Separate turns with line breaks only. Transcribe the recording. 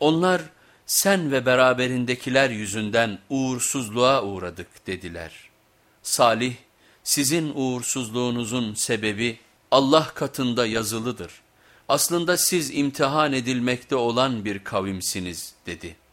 Onlar sen ve beraberindekiler yüzünden uğursuzluğa uğradık dediler. Salih sizin uğursuzluğunuzun sebebi Allah katında yazılıdır. Aslında siz imtihan edilmekte olan bir kavimsiniz dedi.''